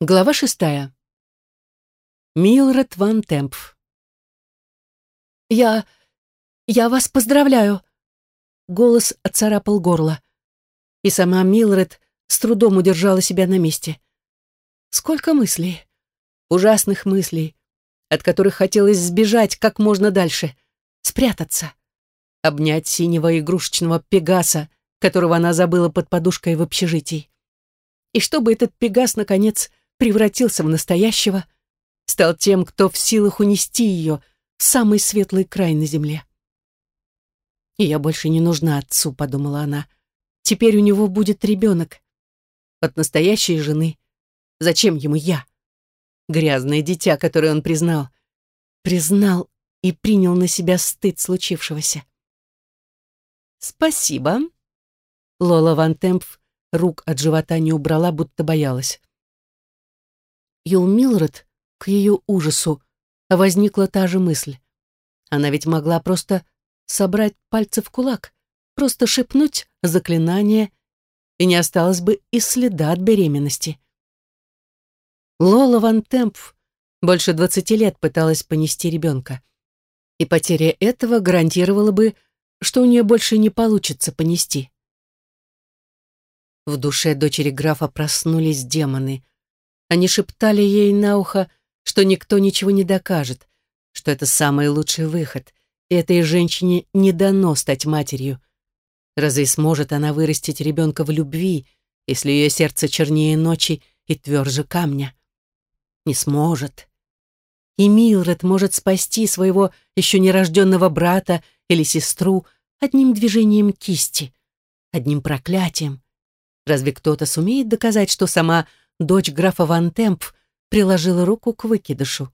Глава шестая. Милред Ван Темпф. «Я... я вас поздравляю!» Голос отцарапал горло. И сама Милред с трудом удержала себя на месте. Сколько мыслей, ужасных мыслей, от которых хотелось сбежать как можно дальше, спрятаться, обнять синего игрушечного пегаса, которого она забыла под подушкой в общежитии. И чтобы этот пегас, наконец, превратился в настоящего, стал тем, кто в силах унести ее в самый светлый край на земле. «И я больше не нужна отцу», — подумала она. «Теперь у него будет ребенок. От настоящей жены. Зачем ему я? Грязное дитя, которое он признал. Признал и принял на себя стыд случившегося». «Спасибо». Лола Ван Темпф рук от живота не убрала, будто боялась у Милред, к ее ужасу, возникла та же мысль. Она ведь могла просто собрать пальцы в кулак, просто шепнуть заклинание, и не осталось бы и следа от беременности. Лола Ван Темпф больше двадцати лет пыталась понести ребенка, и потеря этого гарантировала бы, что у нее больше не получится понести. В душе дочери графа проснулись демоны — они шептали ей на ухо, что никто ничего не докажет, что это самый лучший выход, и этой женщине не дано стать матерью. Разве сможет она вырастить ребенка в любви, если ее сердце чернее ночи и тверже камня? Не сможет. И Милред может спасти своего еще нерожденного брата или сестру одним движением кисти, одним проклятием. Разве кто-то сумеет доказать, что сама дочь графа Ван Темп приложила руку к выкидышу.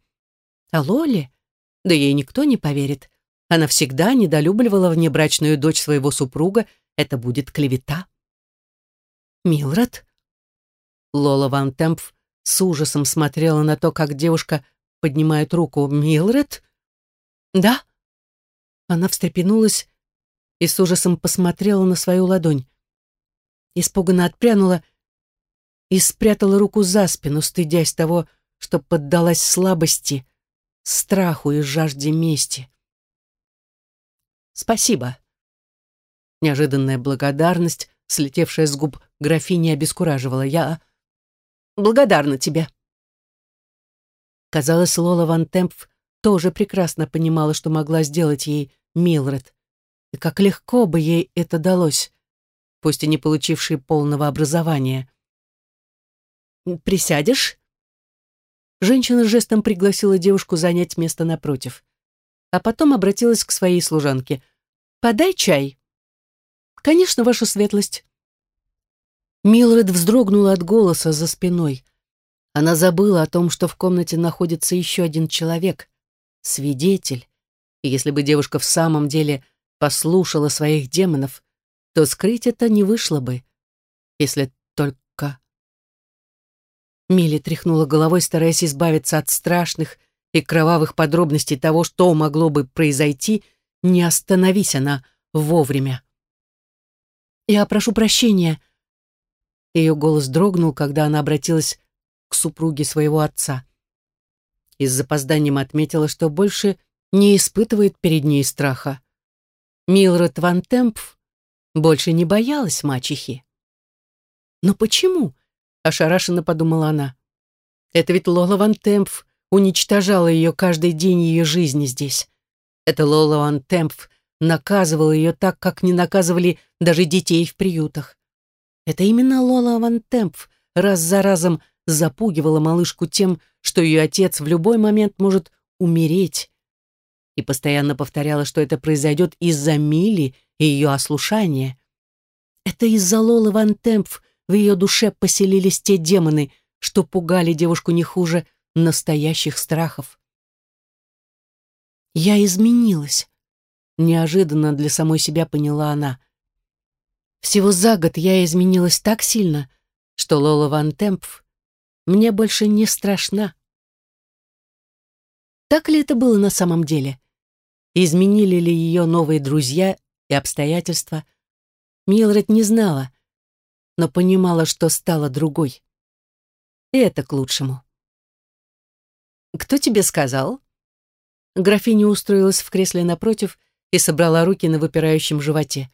А Лоли? Да ей никто не поверит. Она всегда недолюбливала внебрачную дочь своего супруга. Это будет клевета. Милред? Лола Ван Темп с ужасом смотрела на то, как девушка поднимает руку. Милред? Да? Она встрепенулась и с ужасом посмотрела на свою ладонь. Испуганно отпрянула и спрятала руку за спину, стыдясь того, что поддалась слабости, страху и жажде мести. «Спасибо». Неожиданная благодарность, слетевшая с губ графини, обескураживала. «Я благодарна тебе». Казалось, Лола Ван Темпф тоже прекрасно понимала, что могла сделать ей Милред, и как легко бы ей это далось, пусть и не получившей полного образования. Присядешь?» Женщина жестом пригласила девушку занять место напротив, а потом обратилась к своей служанке. «Подай чай». «Конечно, ваша светлость». Милред вздрогнула от голоса за спиной. Она забыла о том, что в комнате находится еще один человек, свидетель. И если бы девушка в самом деле послушала своих демонов, то скрыть это не вышло бы, если только... Милли тряхнула головой, стараясь избавиться от страшных и кровавых подробностей того, что могло бы произойти, не остановись она вовремя. «Я прошу прощения». Ее голос дрогнул, когда она обратилась к супруге своего отца. И с запозданием отметила, что больше не испытывает перед ней страха. Милред Ван больше не боялась мачехи. Но почему? Ошарашенно подумала она. Это ведь Лола Ван Темпф уничтожала ее каждый день ее жизни здесь. Это Лола Ван Темпф наказывала ее так, как не наказывали даже детей в приютах. Это именно Лола Ван Темпф раз за разом запугивала малышку тем, что ее отец в любой момент может умереть, и постоянно повторяла, что это произойдет из-за Мили и ее ослушания. Это из-за Лолы Ван Темпф в ее душе поселились те демоны, что пугали девушку не хуже настоящих страхов. «Я изменилась», — неожиданно для самой себя поняла она. «Всего за год я изменилась так сильно, что Лола Ван Темпф мне больше не страшна». Так ли это было на самом деле? Изменили ли ее новые друзья и обстоятельства? Милред не знала, но понимала, что стала другой. И это к лучшему. «Кто тебе сказал?» Графиня устроилась в кресле напротив и собрала руки на выпирающем животе.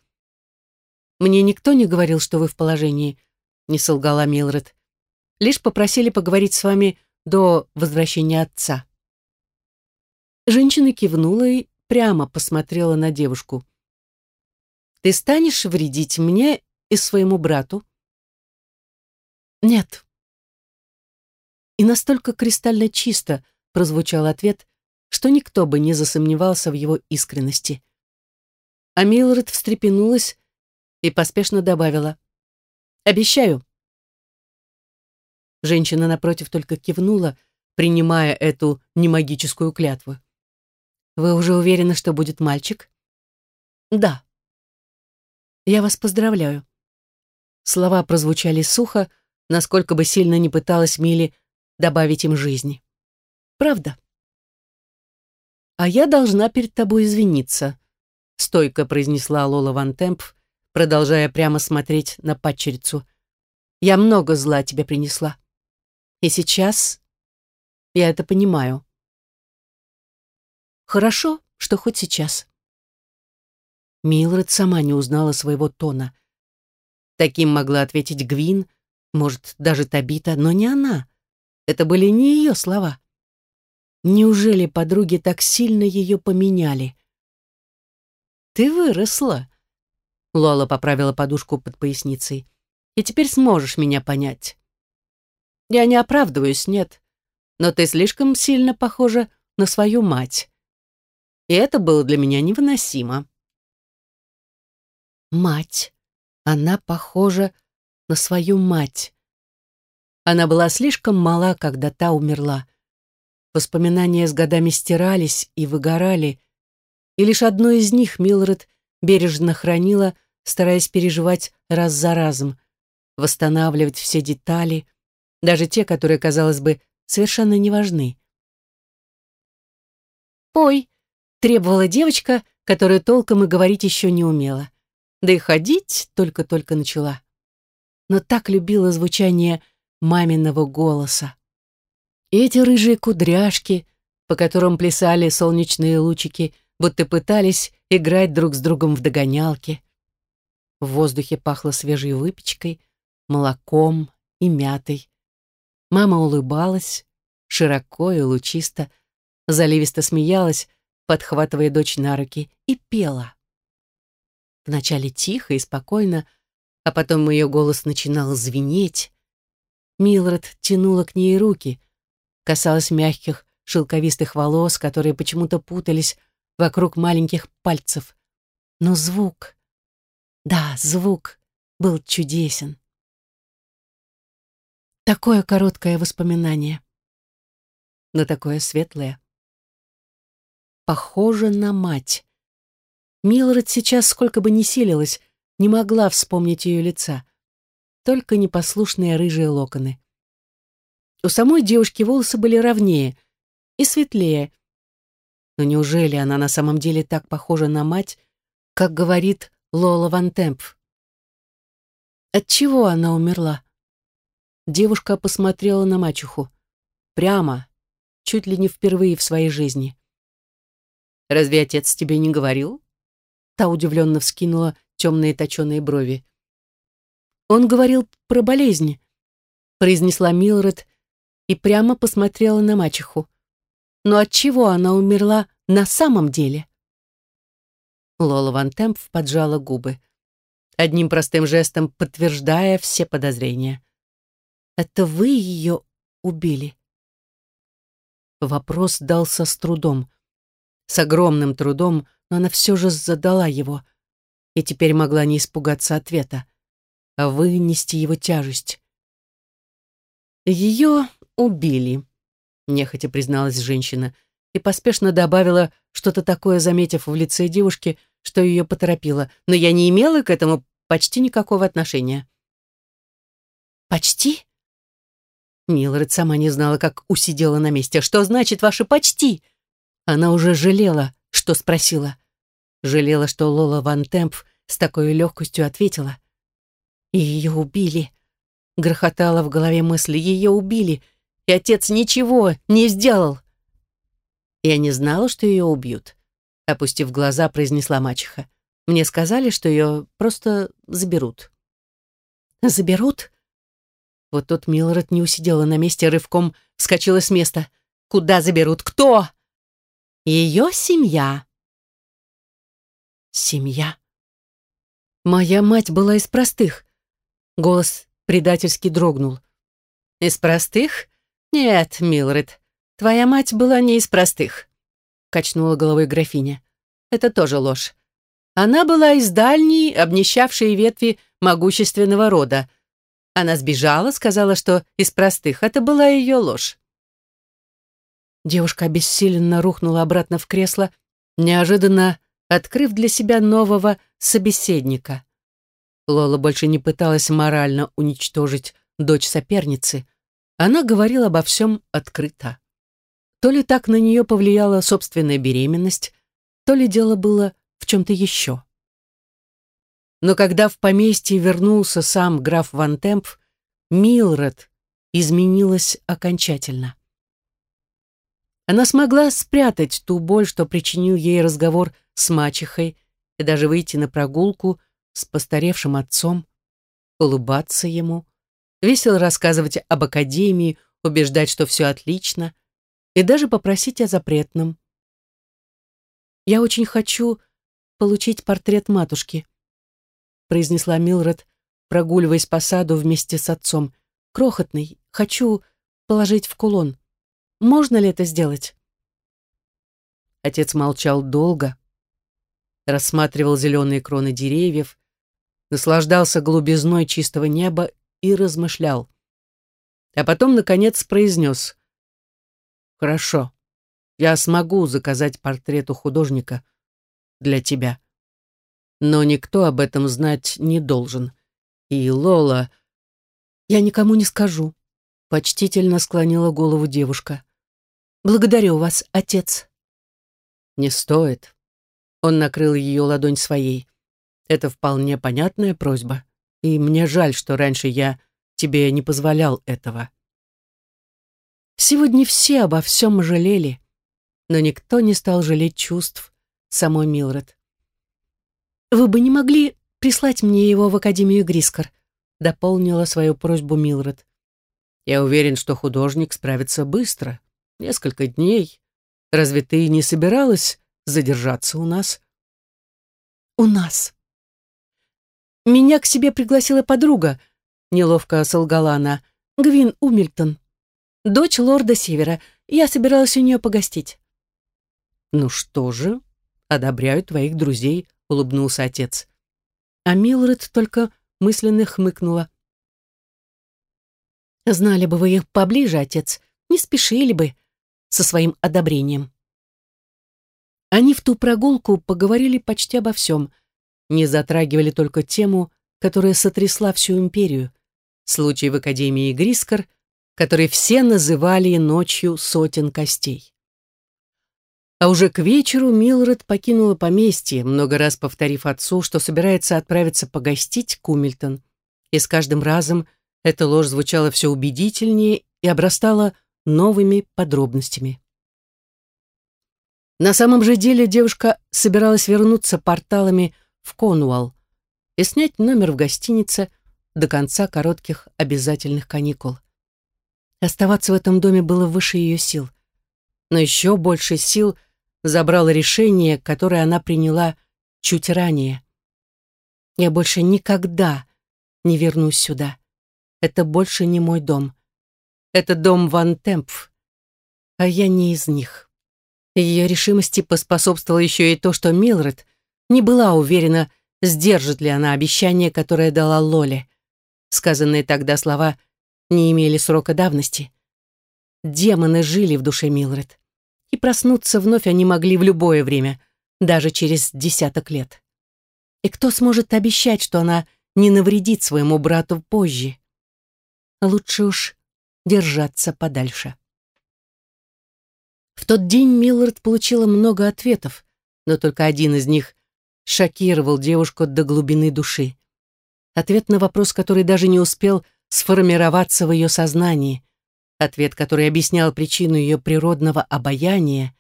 «Мне никто не говорил, что вы в положении», — не солгала Милред. «Лишь попросили поговорить с вами до возвращения отца». Женщина кивнула и прямо посмотрела на девушку. «Ты станешь вредить мне и своему брату?» «Нет». И настолько кристально чисто прозвучал ответ, что никто бы не засомневался в его искренности. А Милред встрепенулась и поспешно добавила «Обещаю». Женщина напротив только кивнула, принимая эту немагическую клятву. «Вы уже уверены, что будет мальчик?» «Да». «Я вас поздравляю». Слова прозвучали сухо, насколько бы сильно не пыталась Мили добавить им жизни. «Правда?» «А я должна перед тобой извиниться», — стойко произнесла Лола Ван Темп, продолжая прямо смотреть на падчерицу. «Я много зла тебе принесла. И сейчас я это понимаю». «Хорошо, что хоть сейчас». Милред сама не узнала своего тона. Таким могла ответить Гвин, может, даже Табита, но не она. Это были не ее слова. Неужели подруги так сильно ее поменяли? «Ты выросла», Лола поправила подушку под поясницей. «И теперь сможешь меня понять». «Я не оправдываюсь, нет. Но ты слишком сильно похожа на свою мать. И это было для меня невыносимо». «Мать. Она похожа на свою мать». Она была слишком мала, когда та умерла. Воспоминания с годами стирались и выгорали, и лишь одно из них Милред бережно хранила, стараясь переживать раз за разом, восстанавливать все детали, даже те, которые, казалось бы, совершенно не важны. «Пой!» — требовала девочка, которая толком и говорить еще не умела. Да и ходить только-только начала. Но так любила звучание маминого голоса. И эти рыжие кудряшки, по которым плясали солнечные лучики, будто пытались играть друг с другом в догонялки. В воздухе пахло свежей выпечкой, молоком и мятой. Мама улыбалась, широко и лучисто, заливисто смеялась, подхватывая дочь на руки, и пела. Вначале тихо и спокойно, а потом ее голос начинал звенеть. Милред тянула к ней руки, касалась мягких шелковистых волос, которые почему-то путались вокруг маленьких пальцев. Но звук, да, звук был чудесен. Такое короткое воспоминание, но такое светлое. Похоже на мать. Милред сейчас, сколько бы ни силилась, не могла вспомнить ее лица. Только непослушные рыжие локоны. У самой девушки волосы были ровнее и светлее, но неужели она на самом деле так похожа на мать, как говорит Лола Ван Темп? От чего она умерла? Девушка посмотрела на мачеху. Прямо, чуть ли не впервые в своей жизни. «Разве отец тебе не говорил?» Та удивленно вскинула темные точеные брови. «Он говорил про болезнь», — произнесла Милред и прямо посмотрела на мачеху. Но от чего она умерла на самом деле? Лола Ван Темп поджала губы, одним простым жестом подтверждая все подозрения. «Это вы ее убили?» Вопрос дался с трудом. С огромным трудом, но она все же задала его и теперь могла не испугаться ответа, а вынести его тяжесть. Ее убили нехотя призналась женщина и поспешно добавила что-то такое, заметив в лице девушки, что ее поторопило, но я не имела к этому почти никакого отношения. «Почти?» Милред сама не знала, как усидела на месте. «Что значит ваше «почти»?» Она уже жалела, что спросила. Жалела, что Лола Ван Темп с такой легкостью ответила. И ее убили. грохотала в голове мысль. Ее убили, и отец ничего не сделал. Я не знала, что ее убьют. Опустив глаза, произнесла мачеха. Мне сказали, что ее просто заберут. Заберут? Вот тут Милред не усидела на месте, рывком вскочила с места. Куда заберут? Кто? Ее семья. Семья. Моя мать была из простых. Голос предательски дрогнул. Из простых? Нет, Милред, твоя мать была не из простых. Качнула головой графиня. Это тоже ложь. Она была из дальней, обнищавшей ветви могущественного рода. Она сбежала, сказала, что из простых. Это была ее ложь. Девушка обессиленно рухнула обратно в кресло, неожиданно открыв для себя нового собеседника. Лола больше не пыталась морально уничтожить дочь соперницы. Она говорила обо всем открыто. То ли так на нее повлияла собственная беременность, то ли дело было в чем-то еще. Но когда в поместье вернулся сам граф Ван Темп, Милред изменилась окончательно. Она смогла спрятать ту боль, что причинил ей разговор с мачехой, и даже выйти на прогулку с постаревшим отцом, улыбаться ему, весело рассказывать об академии, убеждать, что все отлично, и даже попросить о запретном. «Я очень хочу получить портрет матушки», произнесла Милред, прогуливаясь по саду вместе с отцом. «Крохотный, хочу положить в кулон. Можно ли это сделать?» Отец молчал долго, рассматривал зеленые кроны деревьев, наслаждался глубизной чистого неба и размышлял. А потом, наконец, произнес «Хорошо, я смогу заказать портрет у художника для тебя. Но никто об этом знать не должен. И Лола...» «Я никому не скажу», — почтительно склонила голову девушка. «Благодарю вас, отец». «Не стоит». Он накрыл ее ладонь своей. Это вполне понятная просьба, и мне жаль, что раньше я тебе не позволял этого. Сегодня все обо всем жалели, но никто не стал жалеть чувств самой Милред. «Вы бы не могли прислать мне его в Академию Грискор?» дополнила свою просьбу Милред. «Я уверен, что художник справится быстро. Несколько дней. Разве ты не собиралась задержаться у нас?» «У нас», меня к себе пригласила подруга, неловко солгала она, Гвин Умильтон. Дочь лорда Севера. Я собиралась у нее погостить. Ну что же, одобряю твоих друзей, улыбнулся отец. А Милред только мысленно хмыкнула. Знали бы вы их поближе, отец, не спешили бы со своим одобрением. Они в ту прогулку поговорили почти обо всем не затрагивали только тему, которая сотрясла всю империю, случай в Академии Грискор, который все называли ночью сотен костей. А уже к вечеру Милред покинула поместье, много раз повторив отцу, что собирается отправиться погостить к Умильтон. И с каждым разом эта ложь звучала все убедительнее и обрастала новыми подробностями. На самом же деле девушка собиралась вернуться порталами в Конуалл и снять номер в гостинице до конца коротких обязательных каникул. Оставаться в этом доме было выше ее сил. Но еще больше сил забрало решение, которое она приняла чуть ранее. Я больше никогда не вернусь сюда. Это больше не мой дом. Это дом Ван Темпф, а я не из них. Ее решимости поспособствовало еще и то, что Милред не была уверена, сдержит ли она обещание, которое дала Лоле. Сказанные тогда слова не имели срока давности. Демоны жили в душе Милред, и проснуться вновь они могли в любое время, даже через десяток лет. И кто сможет обещать, что она не навредит своему брату позже? Лучше уж держаться подальше. В тот день Милред получила много ответов, но только один из них шокировал девушку до глубины души. Ответ на вопрос, который даже не успел сформироваться в ее сознании, ответ, который объяснял причину ее природного обаяния,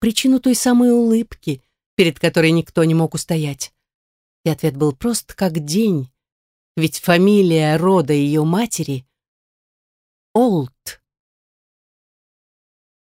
причину той самой улыбки, перед которой никто не мог устоять. И ответ был прост как день, ведь фамилия рода ее матери — Олд.